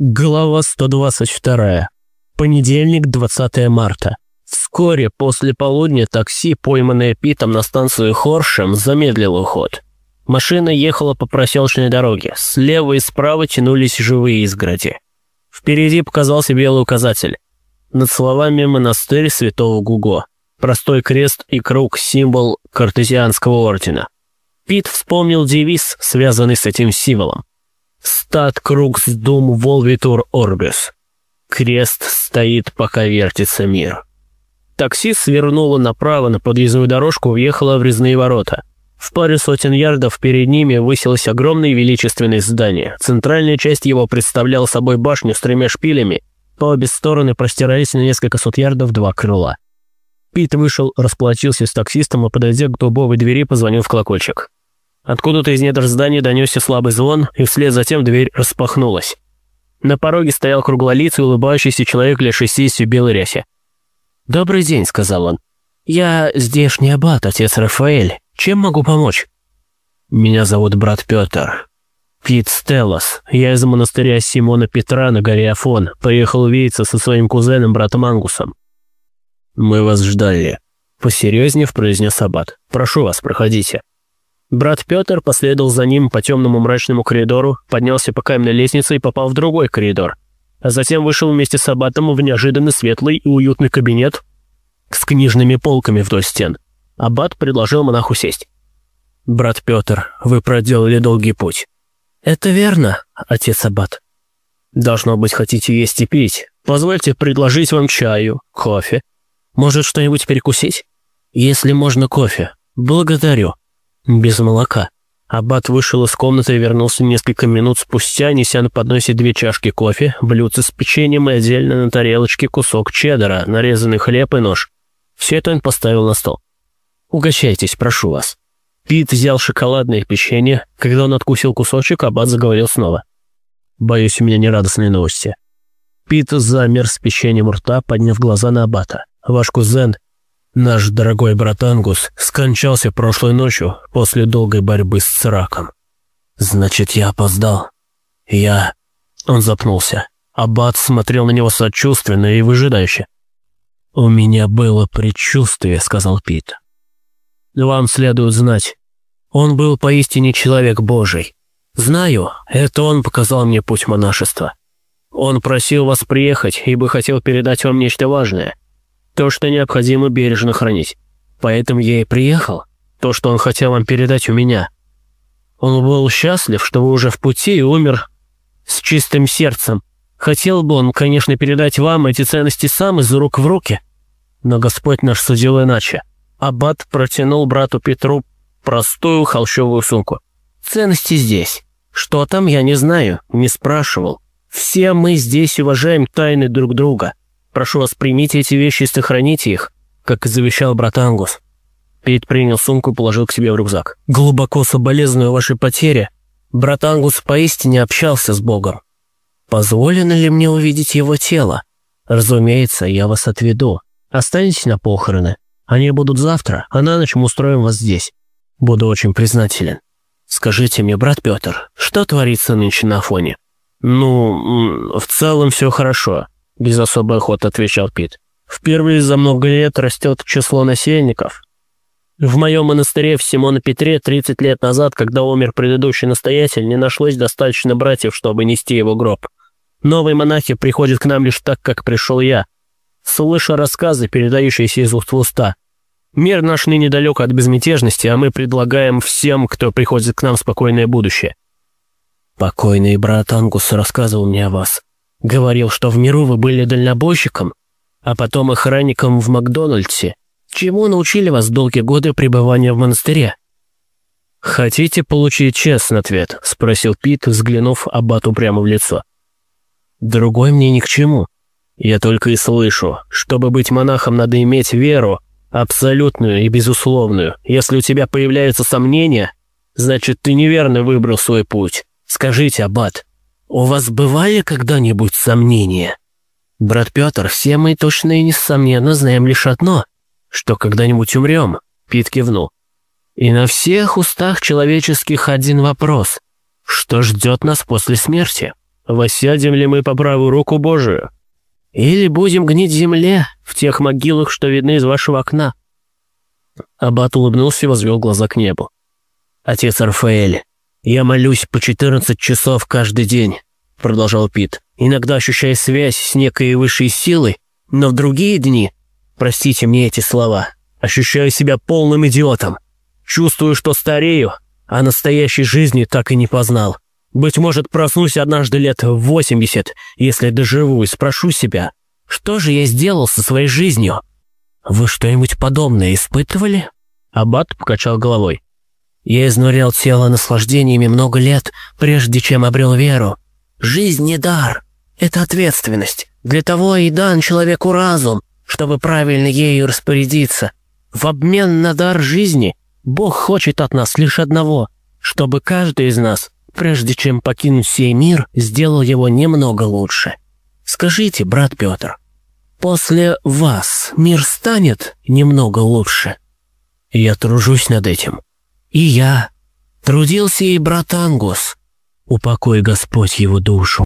Глава 122. Понедельник, 20 марта. Вскоре после полудня такси, пойманное Питом на станцию Хоршем, замедлило ход. Машина ехала по проселочной дороге. Слева и справа тянулись живые изгороди. Впереди показался белый указатель. Над словами «Монастырь святого Гуго». Простой крест и круг – символ картезианского ордена. Пит вспомнил девиз, связанный с этим символом. «Стат крукс дум волвитур орбис». Крест стоит, пока вертится мир. Такси свернуло направо на подъездную дорожку, въехало в резные ворота. В паре сотен ярдов перед ними высилось огромное величественное здание. Центральная часть его представляла собой башню с тремя шпилями. По обе стороны простирались на несколько сот ярдов два крыла. Пит вышел, расплатился с таксистом и, подойдя к дубовой двери, позвонил в колокольчик. Откуда-то из недр здания донесся слабый звон, и вслед за тем дверь распахнулась. На пороге стоял круглолицый, улыбающийся человек лет шестидесяти в белой рясе. «Добрый день», — сказал он. «Я здешний аббат, отец Рафаэль. Чем могу помочь?» «Меня зовут брат Петр. Пит Стеллас. Я из монастыря Симона Петра на горе Афон. Поехал увидеться со своим кузеном, братом Ангусом». «Мы вас ждали», — посерьезнее произнес аббат. «Прошу вас, проходите». Брат Петр последовал за ним по темному мрачному коридору, поднялся по каменной лестнице и попал в другой коридор. А затем вышел вместе с аббатом в неожиданно светлый и уютный кабинет с книжными полками вдоль стен. Аббат предложил монаху сесть. «Брат Петр, вы проделали долгий путь». «Это верно, отец Аббат». «Должно быть, хотите есть и пить. Позвольте предложить вам чаю, кофе. Может, что-нибудь перекусить?» «Если можно кофе. Благодарю. Без молока». Аббат вышел из комнаты и вернулся несколько минут спустя, неся на подносе две чашки кофе, блюдце с печеньем и отдельно на тарелочке кусок чеддера, нарезанный хлеб и нож. Все это он поставил на стол. «Угощайтесь, прошу вас». Пит взял шоколадное печенье. Когда он откусил кусочек, Аббат заговорил снова. «Боюсь, у меня нерадостные новости». Пит замер с печеньем рта, подняв глаза на Аббата. «Ваш кузен, наш дорогой брат Ангус, скончался прошлой ночью после долгой борьбы с раком». «Значит, я опоздал. Я...» Он запнулся. Аббат смотрел на него сочувственно и выжидающе. «У меня было предчувствие», — сказал Пит. «Вам следует знать, он был поистине человек Божий. Знаю, это он показал мне путь монашества. Он просил вас приехать, ибо хотел передать вам нечто важное. То, что необходимо бережно хранить. Поэтому я и приехал. То, что он хотел вам передать у меня. Он был счастлив, что вы уже в пути и умер с чистым сердцем. Хотел бы он, конечно, передать вам эти ценности сам из рук в руки. Но Господь наш судил иначе. Аббат протянул брату Петру простую холщовую сумку. «Ценности здесь. Что там, я не знаю, не спрашивал. Все мы здесь уважаем тайны друг друга. Прошу вас, примите эти вещи и сохраните их, как и завещал брат Ангус». Пит принял сумку и положил к себе в рюкзак. «Глубоко соболезную вашей потере. Брат Ангус поистине общался с Богом. Позволено ли мне увидеть его тело? Разумеется, я вас отведу. Останетесь на похороны. Они будут завтра, а на ночь мы устроим вас здесь. Буду очень признателен. Скажите мне, брат Петр, что творится нынче на фоне? Ну, в целом все хорошо, без особой охоты отвечал Пит. Впервые за много лет растет число насельников. В моем монастыре в Симона Петре 30 лет назад, когда умер предыдущий настоятель, не нашлось достаточно братьев, чтобы нести его гроб. Новые монахи приходят к нам лишь так, как пришел я. Слыша рассказы, передающиеся из уст в уста, Мир наш ныне далек от безмятежности, а мы предлагаем всем, кто приходит к нам, спокойное будущее. Покойный брат Ангус рассказывал мне о вас. Говорил, что в миру вы были дальнобойщиком, а потом охранником в Макдональдсе. Чему научили вас долгие годы пребывания в монастыре? «Хотите получить честный ответ?» – спросил Пит, взглянув Аббату прямо в лицо. «Другой мне ни к чему. Я только и слышу, чтобы быть монахом, надо иметь веру, Абсолютную и безусловную. Если у тебя появляются сомнения, значит, ты неверно выбрал свой путь. Скажите, Аббат, у вас бывали когда-нибудь сомнения? Брат Петр, все мы точно и несомненно знаем лишь одно, что когда-нибудь умрем, Пит кивнул. И на всех устах человеческих один вопрос. Что ждет нас после смерти? Воссядем ли мы по правую руку Божию? Или будем гнить земле в тех могилах, что видны из вашего окна?» Аббат улыбнулся и возвел глаза к небу. «Отец Рафаэль, я молюсь по 14 часов каждый день», — продолжал Пит, «иногда ощущая связь с некой высшей силой, но в другие дни, простите мне эти слова, ощущаю себя полным идиотом. Чувствую, что старею, а настоящей жизни так и не познал. Быть может, проснусь однажды лет в 80, если доживу, и спрошу себя, что же я сделал со своей жизнью? Вы что-нибудь подобное испытывали? Аббат покачал головой. Я изнурял тело наслаждениями много лет, прежде чем обрел веру. Жизнь не дар, это ответственность. Для того и дан человеку разум, чтобы правильно ею распорядиться. В обмен на дар жизни Бог хочет от нас лишь одного, чтобы каждый из нас, прежде чем покинуть сей мир, сделал его немного лучше. Скажите, брат Петр, после вас мир станет немного лучше? Я тружусь над этим. И я. Трудился и брат Ангус. Упокой Господь его душу.